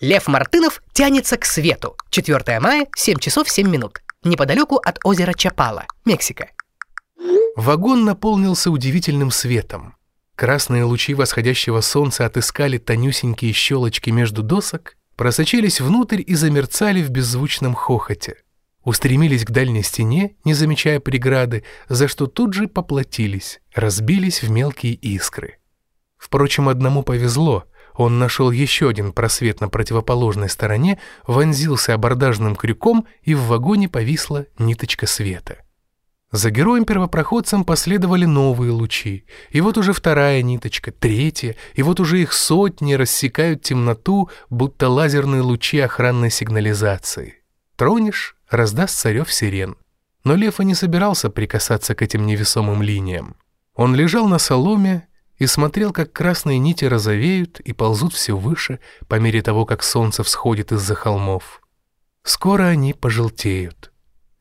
Лев Мартынов тянется к свету. 4 мая, 7 часов 7 минут. Неподалеку от озера Чапала, Мексика. Вагон наполнился удивительным светом. Красные лучи восходящего солнца отыскали тонюсенькие щелочки между досок, просочились внутрь и замерцали в беззвучном хохоте. Устремились к дальней стене, не замечая преграды, за что тут же поплатились, разбились в мелкие искры. Впрочем, одному повезло — он нашел еще один просвет на противоположной стороне, вонзился абордажным крюком, и в вагоне повисла ниточка света. За героем-первопроходцем последовали новые лучи, и вот уже вторая ниточка, третья, и вот уже их сотни рассекают темноту, будто лазерные лучи охранной сигнализации. Тронешь — раздаст царев сирен. Но Лев и не собирался прикасаться к этим невесомым линиям. Он лежал на соломе и смотрел, как красные нити розовеют и ползут все выше по мере того, как солнце всходит из-за холмов. Скоро они пожелтеют.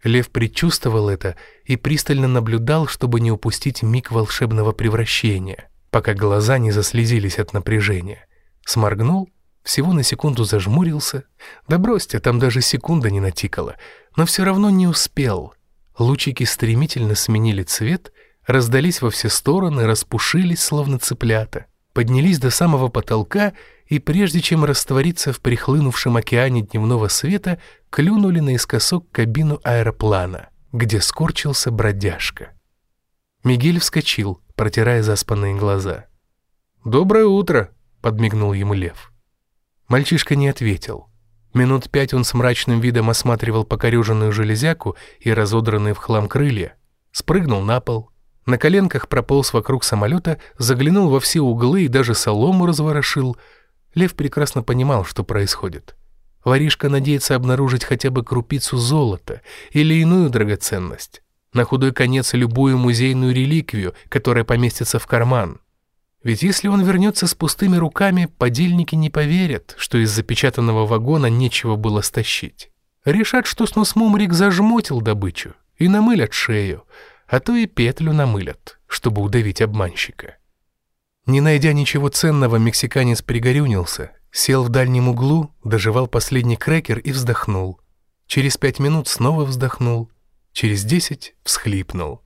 Лев предчувствовал это и пристально наблюдал, чтобы не упустить миг волшебного превращения, пока глаза не заслезились от напряжения. Сморгнул, всего на секунду зажмурился. Да бросьте, там даже секунда не натикала, но все равно не успел. Лучики стремительно сменили цвет раздались во все стороны, распушились, словно цыплята, поднялись до самого потолка и, прежде чем раствориться в прихлынувшем океане дневного света, клюнули наискосок кабину аэроплана, где скорчился бродяжка. Мигель вскочил, протирая заспанные глаза. «Доброе утро!» — подмигнул ему лев. Мальчишка не ответил. Минут пять он с мрачным видом осматривал покореженную железяку и разодранные в хлам крылья, спрыгнул на пол, на коленках прополз вокруг самолета, заглянул во все углы и даже солому разворошил. Лев прекрасно понимал, что происходит. Воришка надеется обнаружить хотя бы крупицу золота или иную драгоценность. На худой конец любую музейную реликвию, которая поместится в карман. Ведь если он вернется с пустыми руками, подельники не поверят, что из запечатанного вагона нечего было стащить. Решат, что Снусмумрик зажмотил добычу и намылят шею, а то и петлю намылят, чтобы удавить обманщика. Не найдя ничего ценного, мексиканец пригорюнился, сел в дальнем углу, доживал последний крекер и вздохнул. Через пять минут снова вздохнул, через десять всхлипнул.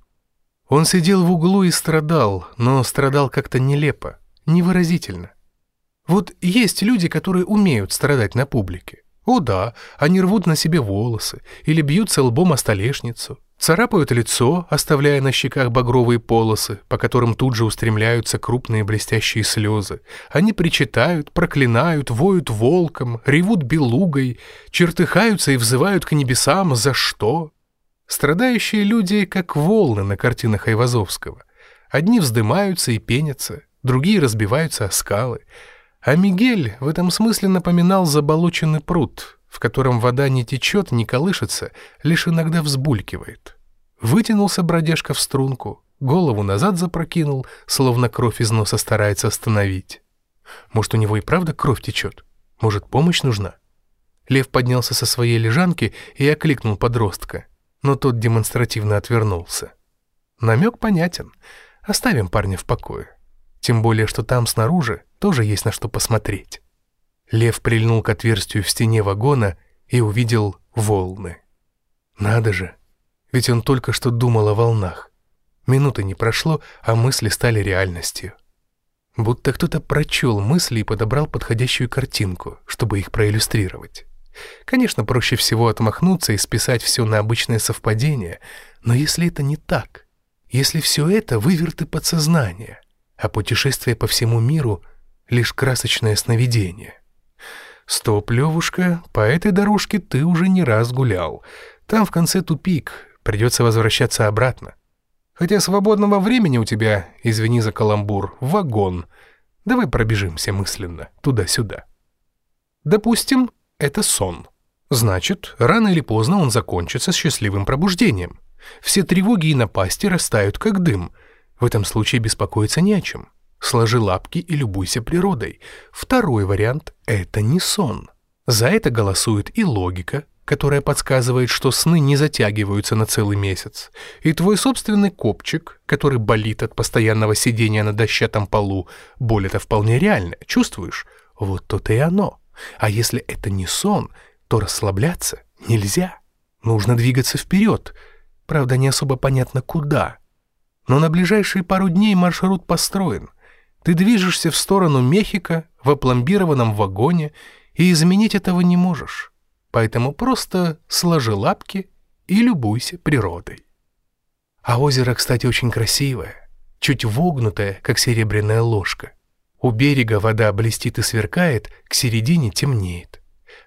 Он сидел в углу и страдал, но страдал как-то нелепо, невыразительно. Вот есть люди, которые умеют страдать на публике. О да, они рвут на себе волосы или бьются лбом о столешницу, Царапают лицо, оставляя на щеках багровые полосы, по которым тут же устремляются крупные блестящие слезы. Они причитают, проклинают, воют волком, ревут белугой, чертыхаются и взывают к небесам «За что?». Страдающие люди, как волны на картинах Айвазовского. Одни вздымаются и пенятся, другие разбиваются о скалы. А Мигель в этом смысле напоминал заболоченный пруд — в котором вода не течет, не колышется, лишь иногда взбулькивает. Вытянулся бродяжка в струнку, голову назад запрокинул, словно кровь из носа старается остановить. Может, у него и правда кровь течет? Может, помощь нужна? Лев поднялся со своей лежанки и окликнул подростка, но тот демонстративно отвернулся. Намек понятен. Оставим парня в покое. Тем более, что там снаружи тоже есть на что посмотреть. Лев прильнул к отверстию в стене вагона и увидел волны. Надо же, ведь он только что думал о волнах. Минуты не прошло, а мысли стали реальностью. Будто кто-то прочел мысли и подобрал подходящую картинку, чтобы их проиллюстрировать. Конечно, проще всего отмахнуться и списать все на обычное совпадение, но если это не так, если все это выверты подсознания, а путешествие по всему миру — лишь красочное сновидение. «Стоп, Левушка, по этой дорожке ты уже не раз гулял. Там в конце тупик, придется возвращаться обратно. Хотя свободного времени у тебя, извини за каламбур, вагон. Давай пробежимся мысленно, туда-сюда. Допустим, это сон. Значит, рано или поздно он закончится счастливым пробуждением. Все тревоги и напасти растают, как дым. В этом случае беспокоиться не о чем. Сложи лапки и любуйся природой. Второй вариант — это не сон. За это голосует и логика, которая подсказывает, что сны не затягиваются на целый месяц, и твой собственный копчик, который болит от постоянного сидения на дощатом полу. Боль это вполне реально, чувствуешь? Вот то-то и оно. А если это не сон, то расслабляться нельзя. Нужно двигаться вперед. Правда, не особо понятно куда. Но на ближайшие пару дней маршрут построен. Ты движешься в сторону Мехико в опломбированном вагоне и изменить этого не можешь. Поэтому просто сложи лапки и любуйся природой. А озеро, кстати, очень красивое, чуть вогнутое, как серебряная ложка. У берега вода блестит и сверкает, к середине темнеет.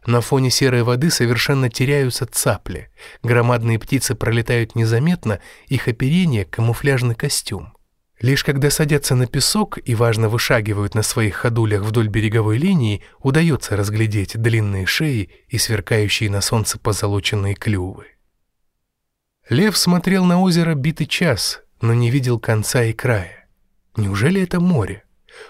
На фоне серой воды совершенно теряются цапли. Громадные птицы пролетают незаметно, их оперение — камуфляжный костюм. Лишь когда садятся на песок и, важно, вышагивают на своих ходулях вдоль береговой линии, удается разглядеть длинные шеи и сверкающие на солнце позолоченные клювы. Лев смотрел на озеро битый час, но не видел конца и края. Неужели это море?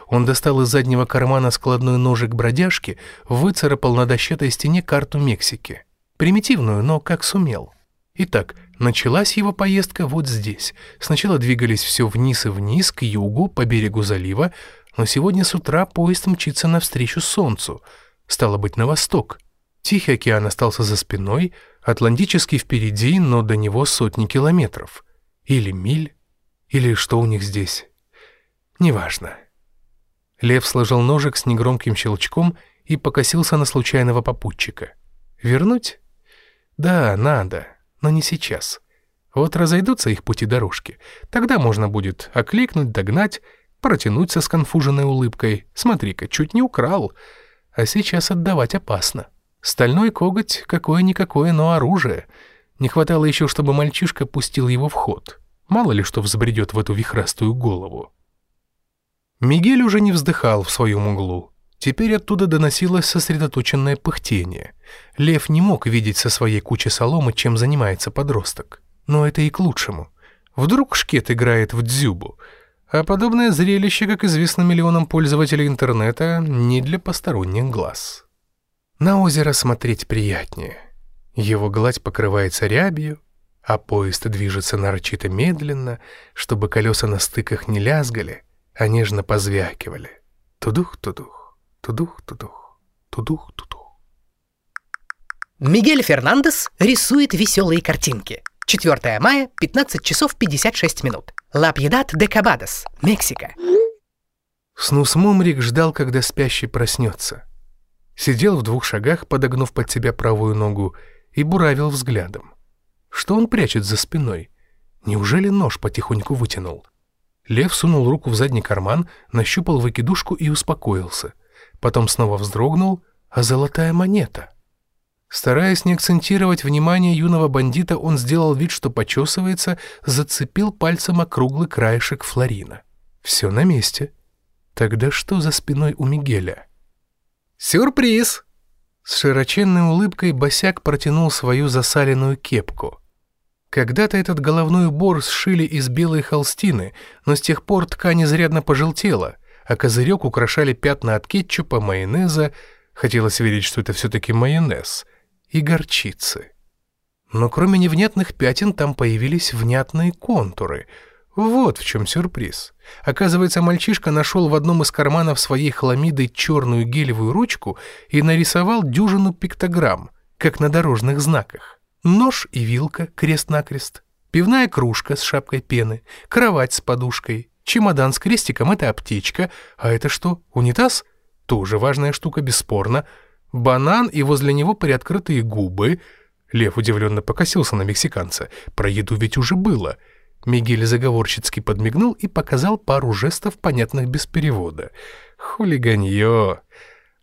Он достал из заднего кармана складной ножик бродяжки, выцарапал на дощатой стене карту Мексики. Примитивную, но как сумел. Итак, началась его поездка вот здесь. Сначала двигались все вниз и вниз, к югу, по берегу залива, но сегодня с утра поезд мчится навстречу солнцу. Стало быть, на восток. Тихий океан остался за спиной, Атлантический впереди, но до него сотни километров. Или миль, или что у них здесь. Неважно. Лев сложил ножик с негромким щелчком и покосился на случайного попутчика. «Вернуть?» «Да, надо, но не сейчас. Вот разойдутся их пути дорожки. Тогда можно будет окликнуть, догнать, протянуть со сконфуженной улыбкой. Смотри-ка, чуть не украл. А сейчас отдавать опасно. Стальной коготь какое-никакое, но оружие. Не хватало еще, чтобы мальчишка пустил его в ход. Мало ли что взбредет в эту вихрастую голову. Мигель уже не вздыхал в своем углу. Теперь оттуда доносилось сосредоточенное пыхтение. Лев не мог видеть со своей кучи соломы, чем занимается подросток. Но это и к лучшему. Вдруг шкет играет в дзюбу. А подобное зрелище, как известно миллионам пользователей интернета, не для посторонних глаз. На озеро смотреть приятнее. Его гладь покрывается рябью, а поезд движется нарочито медленно, чтобы колеса на стыках не лязгали — а нежно позвякивали. Тудух-тудух, тудух-тудух, тудух-тудух. Мигель Фернандес рисует веселые картинки. 4 мая, 15 часов 56 минут. Ла Пьедат де Кабадос, Мексика. Снус Мумрик ждал, когда спящий проснется. Сидел в двух шагах, подогнув под себя правую ногу, и буравил взглядом. Что он прячет за спиной? Неужели нож потихоньку вытянул? Лев сунул руку в задний карман, нащупал выкидушку и успокоился. Потом снова вздрогнул, а золотая монета. Стараясь не акцентировать внимание юного бандита, он сделал вид, что почесывается, зацепил пальцем округлый краешек флорина. Все на месте. Тогда что за спиной у Мигеля? «Сюрприз!» С широченной улыбкой босяк протянул свою засаленную кепку. Когда-то этот головной убор сшили из белой холстины, но с тех пор ткань изрядно пожелтела, а козырек украшали пятна от кетчупа, майонеза, хотелось верить, что это все-таки майонез, и горчицы. Но кроме невнятных пятен там появились внятные контуры. Вот в чем сюрприз. Оказывается, мальчишка нашел в одном из карманов своей хламиды черную гелевую ручку и нарисовал дюжину пиктограмм, как на дорожных знаках. Нож и вилка крест-накрест, пивная кружка с шапкой пены, кровать с подушкой, чемодан с крестиком — это аптечка, а это что, унитаз? Тоже важная штука, бесспорно. Банан и возле него приоткрытые губы. Лев удивленно покосился на мексиканца. Про еду ведь уже было. Мигель заговорщицки подмигнул и показал пару жестов, понятных без перевода. Хулиганье.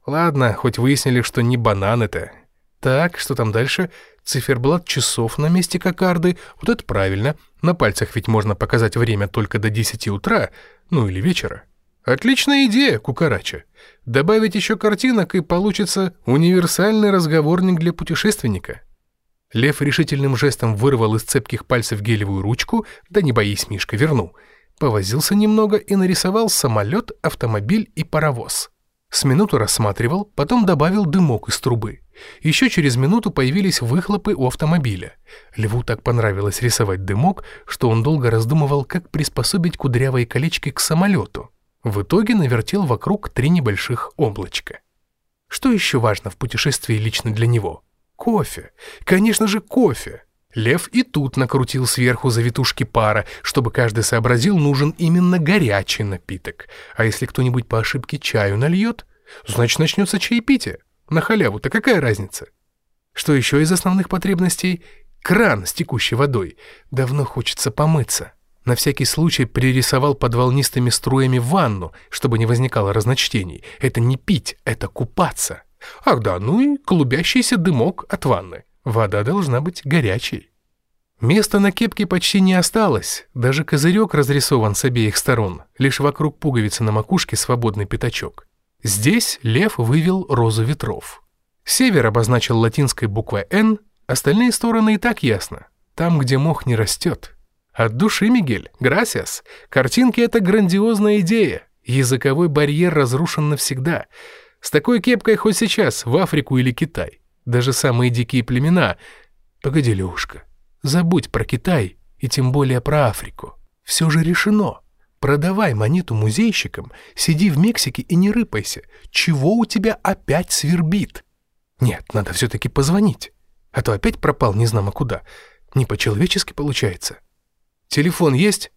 Ладно, хоть выяснили, что не банан это. Так, что там дальше? Циферблат часов на месте кокарды. Вот это правильно. На пальцах ведь можно показать время только до 10 утра, ну или вечера. Отличная идея, кукарача. Добавить еще картинок, и получится универсальный разговорник для путешественника. Лев решительным жестом вырвал из цепких пальцев гелевую ручку, да не боись, Мишка, верну. Повозился немного и нарисовал самолет, автомобиль и паровоз. С минуту рассматривал, потом добавил дымок из трубы. Еще через минуту появились выхлопы у автомобиля. Льву так понравилось рисовать дымок, что он долго раздумывал, как приспособить кудрявые колечки к самолету. В итоге навертел вокруг три небольших облачка. Что еще важно в путешествии лично для него? Кофе. Конечно же, кофе. Лев и тут накрутил сверху завитушки пара, чтобы каждый сообразил, нужен именно горячий напиток. А если кто-нибудь по ошибке чаю нальет, значит начнется чаепитие. На халяву-то какая разница? Что еще из основных потребностей? Кран с текущей водой. Давно хочется помыться. На всякий случай пририсовал под волнистыми струями ванну, чтобы не возникало разночтений. Это не пить, это купаться. Ах да, ну и клубящийся дымок от ванны. Вода должна быть горячей. Места на кепке почти не осталось, даже козырек разрисован с обеих сторон, лишь вокруг пуговицы на макушке свободный пятачок. Здесь лев вывел розу ветров. Север обозначил латинской буквой «Н», остальные стороны и так ясно. Там, где мох не растет. От души, Мигель, грасиас. Картинки — это грандиозная идея. Языковой барьер разрушен навсегда. С такой кепкой хоть сейчас в Африку или Китай. Даже самые дикие племена... Погоди, Левушка, забудь про Китай и тем более про Африку. Все же решено. Продавай монету музейщикам, сиди в Мексике и не рыпайся. Чего у тебя опять свербит? Нет, надо все-таки позвонить. А то опять пропал не знамо куда. Не по-человечески получается. Телефон есть?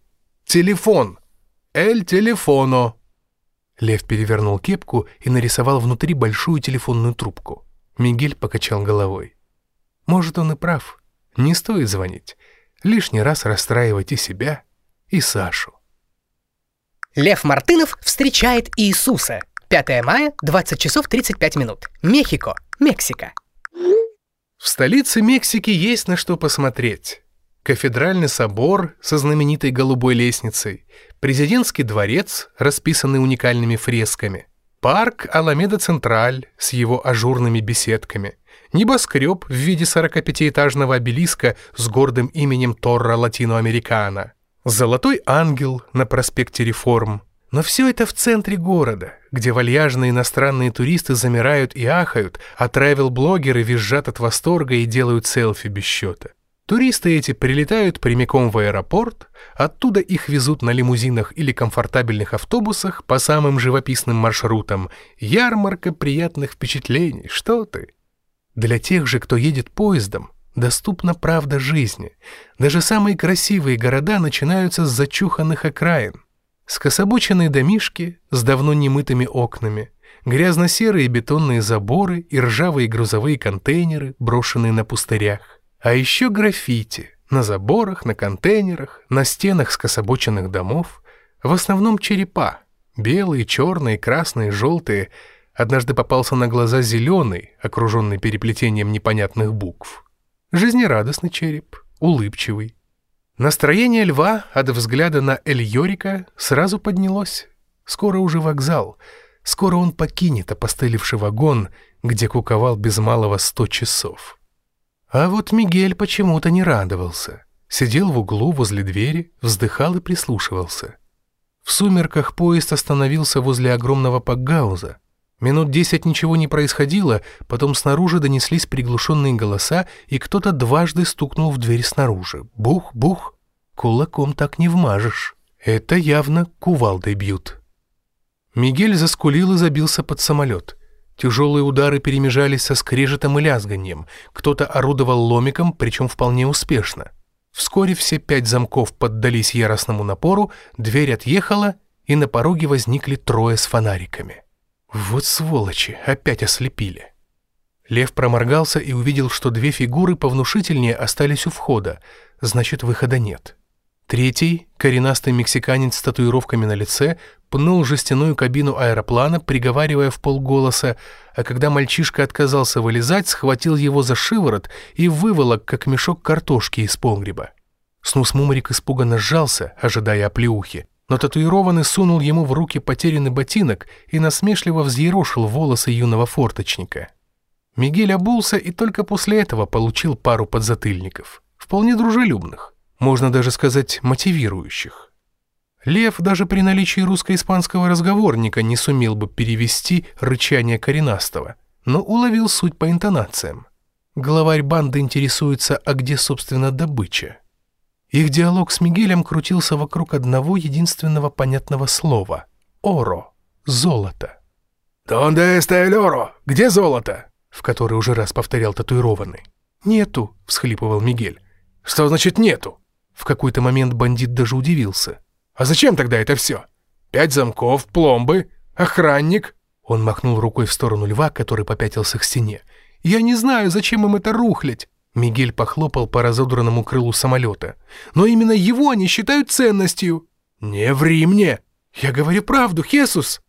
Телефон! Эль телефоно! Лев перевернул кепку и нарисовал внутри большую телефонную трубку. Мигель покачал головой. Может, он и прав. Не стоит звонить. Лишний раз расстраивать и себя, и Сашу. Лев Мартынов встречает Иисуса. 5 мая, 20 часов 35 минут. Мехико, Мексика. В столице Мексики есть на что посмотреть. Кафедральный собор со знаменитой голубой лестницей, президентский дворец, расписанный уникальными фресками, парк Аламеда Централь с его ажурными беседками, небоскреб в виде 45-этажного обелиска с гордым именем Торра Латиноамерикана, золотой ангел на проспекте Реформ. Но все это в центре города, где вальяжные иностранные туристы замирают и ахают, а тревел-блогеры визжат от восторга и делают селфи без счета. Туристы эти прилетают прямиком в аэропорт, оттуда их везут на лимузинах или комфортабельных автобусах по самым живописным маршрутам. Ярмарка приятных впечатлений, что ты. Для тех же, кто едет поездом, доступна правда жизни. Даже самые красивые города начинаются с зачуханных окраин. Скособоченные домишки с давно немытыми окнами, грязно-серые бетонные заборы и ржавые грузовые контейнеры, брошенные на пустырях. А еще граффити на заборах, на контейнерах, на стенах скособоченных домов. В основном черепа. Белые, черные, красные, желтые. Однажды попался на глаза зеленый, окруженный переплетением непонятных букв. Жизнерадостный череп, улыбчивый. Настроение льва от взгляда на Эль-Йорика сразу поднялось. Скоро уже вокзал. Скоро он покинет опостылевший вагон, где куковал без малого сто часов. А вот Мигель почему-то не радовался. Сидел в углу возле двери, вздыхал и прислушивался. В сумерках поезд остановился возле огромного пакгауза. Минут десять ничего не происходило, потом снаружи донеслись приглушенные голоса, и кто-то дважды стукнул в дверь снаружи. Бух-бух. Кулаком так не вмажешь. Это явно кувалдой бьют. Мигель заскулил и забился под самолет. Тяжелые удары перемежались со скрежетом и лязганьем. Кто-то орудовал ломиком, причем вполне успешно. Вскоре все пять замков поддались яростному напору, дверь отъехала, и на пороге возникли трое с фонариками. Вот сволочи, опять ослепили. Лев проморгался и увидел, что две фигуры повнушительнее остались у входа, значит, выхода нет. Третий, коренастый мексиканец с татуировками на лице, пнул жестяную кабину аэроплана, приговаривая в полголоса, а когда мальчишка отказался вылезать, схватил его за шиворот и выволок, как мешок картошки из погреба. Снус Мумрик испуганно сжался, ожидая оплеухи, но татуированный сунул ему в руки потерянный ботинок и насмешливо взъерошил волосы юного форточника. Мигель обулся и только после этого получил пару подзатыльников, вполне дружелюбных можно даже сказать мотивирующих. Лев даже при наличии русско-испанского разговорника не сумел бы перевести рычание коренастого, но уловил суть по интонациям. Главарь банды интересуется, а где, собственно, добыча. Их диалог с Мигелем крутился вокруг одного единственного понятного слова — «оро» — «золото». «Донде эстайлоро? Где золото?» В который уже раз повторял татуированный. «Нету», — всхлипывал Мигель. «Что значит нету?» В какой-то момент бандит даже удивился. «А зачем тогда это все? Пять замков, пломбы, охранник?» Он махнул рукой в сторону льва, который попятился к стене. «Я не знаю, зачем им это рухлять!» Мигель похлопал по разодранному крылу самолета. «Но именно его они считают ценностью!» «Не ври мне!» «Я говорю правду, Хесус!»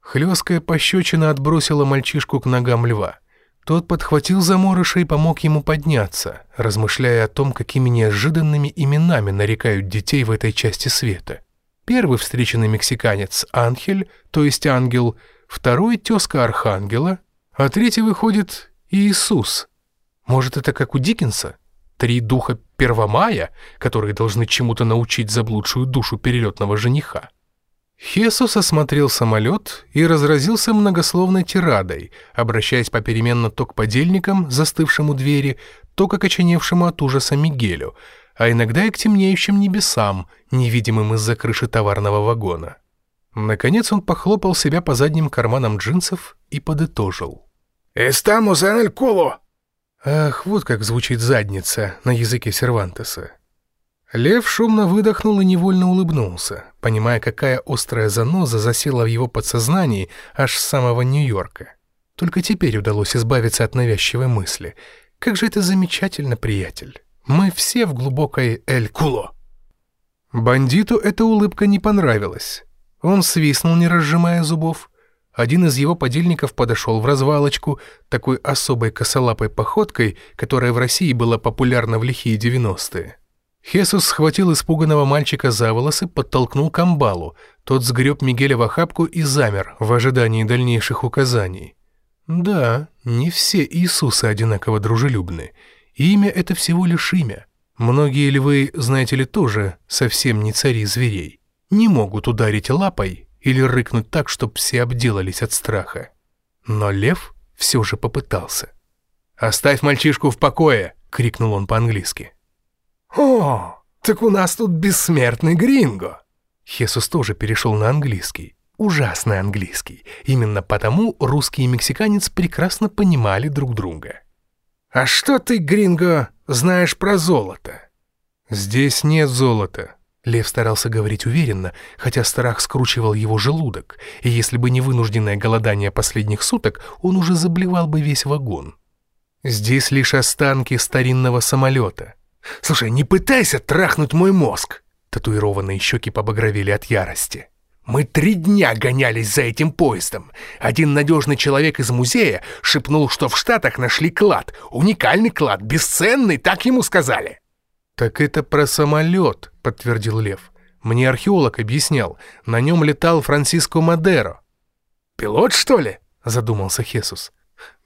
Хлесткая пощечина отбросила мальчишку к ногам льва. Тот подхватил заморыша и помог ему подняться, размышляя о том, какими неожиданными именами нарекают детей в этой части света. Первый встреченный мексиканец — Анхель, то есть ангел, второй — тезка Архангела, а третий, выходит, Иисус. Может, это как у Диккенса? Три духа Первомая, которые должны чему-то научить заблудшую душу перелетного жениха. Хесус осмотрел самолет и разразился многословной тирадой, обращаясь попеременно то к подельникам, застывшему у двери, то к окоченевшему от ужаса Мигелю, а иногда и к темнеющим небесам, невидимым из-за крыши товарного вагона. Наконец он похлопал себя по задним карманам джинсов и подытожил. «Эстамус el culo!» Ах, вот как звучит задница на языке Сервантеса. Лев шумно выдохнул и невольно улыбнулся, понимая, какая острая заноза засела в его подсознании аж с самого Нью-Йорка. Только теперь удалось избавиться от навязчивой мысли. Как же это замечательно, приятель. Мы все в глубокой Эль-Куло. Бандиту эта улыбка не понравилась. Он свистнул, не разжимая зубов. Один из его подельников подошел в развалочку, такой особой косолапой походкой, которая в России была популярна в лихие девяностые. Хесус схватил испуганного мальчика за волосы, подтолкнул к амбалу. Тот сгреб Мигеля в охапку и замер в ожидании дальнейших указаний. Да, не все Иисусы одинаково дружелюбны. Имя — это всего лишь имя. Многие львы, знаете ли, тоже совсем не цари зверей. Не могут ударить лапой или рыкнуть так, чтобы все обделались от страха. Но лев все же попытался. «Оставь мальчишку в покое!» — крикнул он по-английски. «О, так у нас тут бессмертный гринго!» Хесус тоже перешел на английский. Ужасный английский. Именно потому русский и мексиканец прекрасно понимали друг друга. «А что ты, гринго, знаешь про золото?» «Здесь нет золота». Лев старался говорить уверенно, хотя страх скручивал его желудок, и если бы не вынужденное голодание последних суток, он уже заблевал бы весь вагон. «Здесь лишь останки старинного самолета». Слушай, не пытайся трахнуть мой мозг. Татуированные щеки побагровели от ярости. Мы три дня гонялись за этим поездом. Один надежный человек из музея шепнул, что в Штатах нашли клад. Уникальный клад, бесценный, так ему сказали. «Так это про самолет», — подтвердил Лев. «Мне археолог объяснял. На нем летал Франциско Мадеро». «Пилот, что ли?» — задумался Хесус.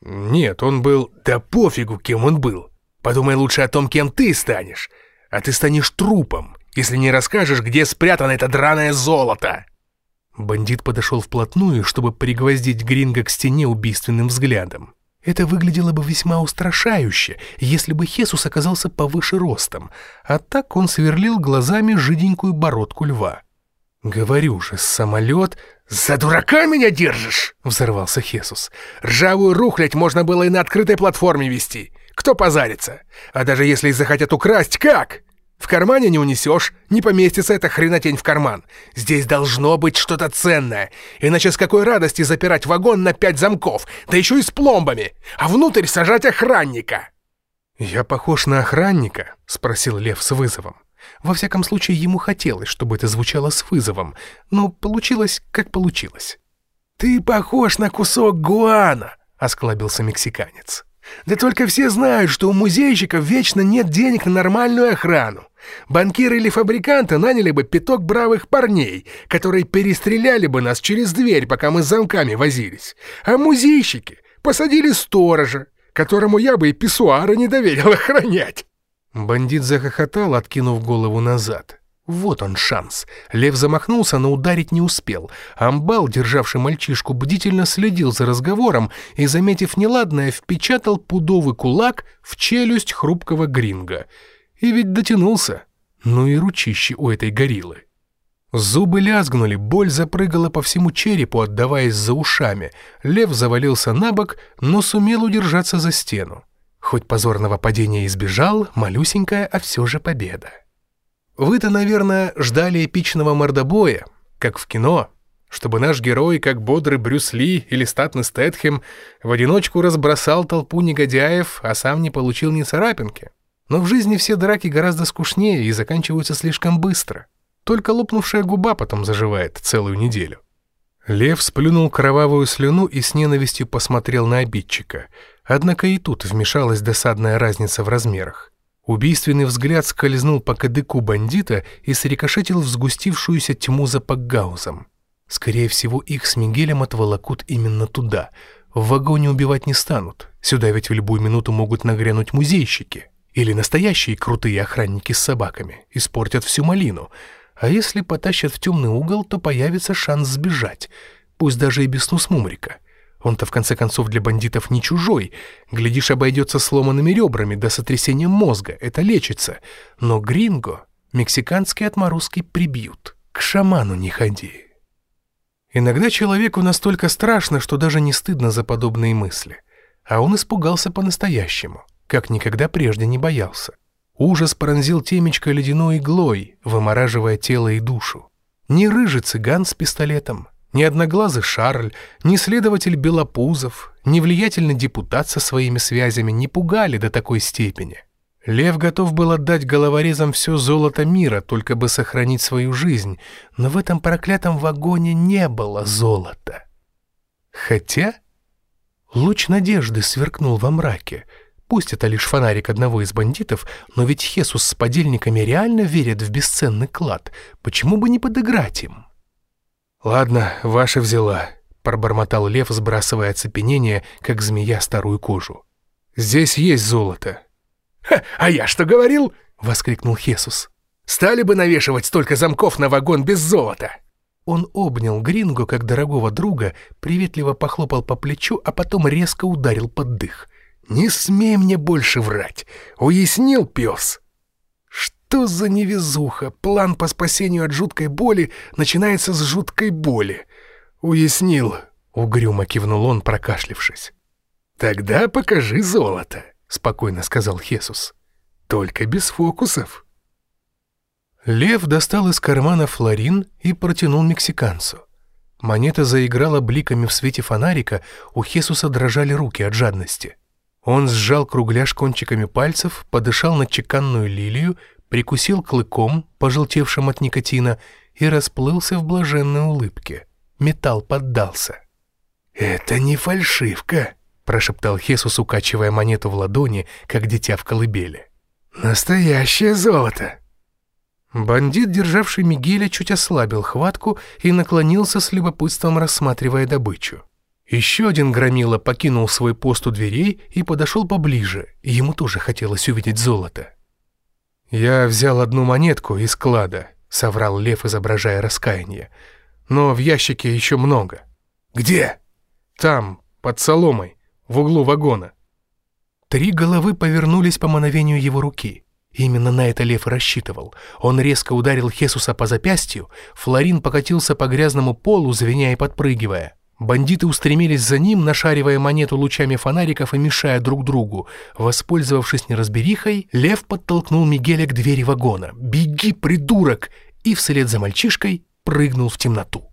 «Нет, он был... Да пофигу, кем он был. Подумай лучше о том, кем ты станешь. А ты станешь трупом, если не расскажешь, где спрятано это драное золото. Бандит подошел вплотную, чтобы пригвоздить Гринго к стене убийственным взглядом. Это выглядело бы весьма устрашающе, если бы Хесус оказался повыше ростом, а так он сверлил глазами жиденькую бородку льва. «Говорю же, самолет...» «За дурака меня держишь?» — взорвался Хесус. «Ржавую рухлядь можно было и на открытой платформе вести. Кто позарится? А даже если захотят украсть, как? В кармане не унесешь, не поместится эта хренотень в карман. Здесь должно быть что-то ценное. Иначе с какой радости запирать вагон на пять замков, да еще и с пломбами, а внутрь сажать охранника?» «Я похож на охранника?» — спросил Лев с вызовом. Во всяком случае, ему хотелось, чтобы это звучало с вызовом, но получилось, как получилось. «Ты похож на кусок гуана», — осклабился мексиканец. Да только все знают, что у музейщиков вечно нет денег на нормальную охрану. Банкиры или фабриканты наняли бы пяток бравых парней, которые перестреляли бы нас через дверь, пока мы с замками возились. А музейщики посадили сторожа, которому я бы и писсуара не доверил охранять. Бандит захохотал, откинув голову назад. Вот он шанс. Лев замахнулся, но ударить не успел. Амбал, державший мальчишку, бдительно следил за разговором и, заметив неладное, впечатал пудовый кулак в челюсть хрупкого гринга. И ведь дотянулся. Ну и ручище у этой гориллы. Зубы лязгнули, боль запрыгала по всему черепу, отдаваясь за ушами. Лев завалился на бок, но сумел удержаться за стену. Хоть позорного падения избежал, малюсенькая, а все же победа. Вы-то, наверное, ждали эпичного мордобоя, как в кино, чтобы наш герой, как бодрый Брюс Ли или статный Стэтхэм, в одиночку разбросал толпу негодяев, а сам не получил ни царапинки. Но в жизни все драки гораздо скучнее и заканчиваются слишком быстро. Только лопнувшая губа потом заживает целую неделю. Лев сплюнул кровавую слюну и с ненавистью посмотрел на обидчика. Однако и тут вмешалась досадная разница в размерах. Убийственный взгляд скользнул по кадыку бандита и срикошетил в сгустившуюся тьму за пакгаузом. Скорее всего, их с Мигелем отволокут именно туда. В вагоне убивать не станут. Сюда ведь в любую минуту могут нагрянуть музейщики. Или настоящие крутые охранники с собаками. Испортят всю малину. А если потащат в темный угол, то появится шанс сбежать. Пусть даже и без снус Мумрика. Он-то в конце концов для бандитов не чужой. Глядишь, обойдется сломанными ребрами до сотрясения мозга. Это лечится. Но гринго, мексиканский отморозки прибьют. К шаману не ходи. Иногда человеку настолько страшно, что даже не стыдно за подобные мысли. А он испугался по-настоящему, как никогда прежде не боялся. Ужас пронзил темечко ледяной иглой, вымораживая тело и душу. Ни рыжий цыган с пистолетом, ни одноглазый Шарль, ни следователь Белопузов, ни влиятельный депутат со своими связями не пугали до такой степени. Лев готов был отдать головорезам все золото мира, только бы сохранить свою жизнь, но в этом проклятом вагоне не было золота. Хотя луч надежды сверкнул во мраке. Пусть это лишь фонарик одного из бандитов, но ведь Хесус с подельниками реально верят в бесценный клад. Почему бы не подыграть им? «Ладно, ваша взяла», — пробормотал лев, сбрасывая оцепенение, как змея старую кожу. «Здесь есть золото, «Ха, а я что говорил?» — воскликнул Хесус. «Стали бы навешивать столько замков на вагон без золота!» Он обнял Гринго как дорогого друга, приветливо похлопал по плечу, а потом резко ударил под дых. «Не смей мне больше врать! Уяснил, пес?» «Что за невезуха? План по спасению от жуткой боли начинается с жуткой боли!» «Уяснил!» — угрюмо кивнул он, прокашлившись. «Тогда покажи золото!» — спокойно сказал Хесус. «Только без фокусов». Лев достал из кармана флорин и протянул мексиканцу. Монета заиграла бликами в свете фонарика, у Хесуса дрожали руки от жадности. Он сжал кругляш кончиками пальцев, подышал на чеканную лилию, прикусил клыком, пожелтевшим от никотина, и расплылся в блаженной улыбке. Металл поддался. «Это не фальшивка», прошептал Хесус, укачивая монету в ладони, как дитя в колыбели. «Настоящее золото!» Бандит, державший Мигеля, чуть ослабил хватку и наклонился с любопытством, рассматривая добычу. Еще один громила покинул свой пост у дверей и подошел поближе, ему тоже хотелось увидеть золото. «Я взял одну монетку из склада», — соврал Лев, изображая раскаяние. «Но в ящике еще много». «Где?» «Там, под соломой в углу вагона. Три головы повернулись по мановению его руки. Именно на это Лев рассчитывал. Он резко ударил Хесуса по запястью, Флорин покатился по грязному полу, звеня и подпрыгивая. Бандиты устремились за ним, нашаривая монету лучами фонариков и мешая друг другу. Воспользовавшись неразберихой, Лев подтолкнул Мигеля к двери вагона. «Беги, придурок!» и вслед за мальчишкой прыгнул в темноту.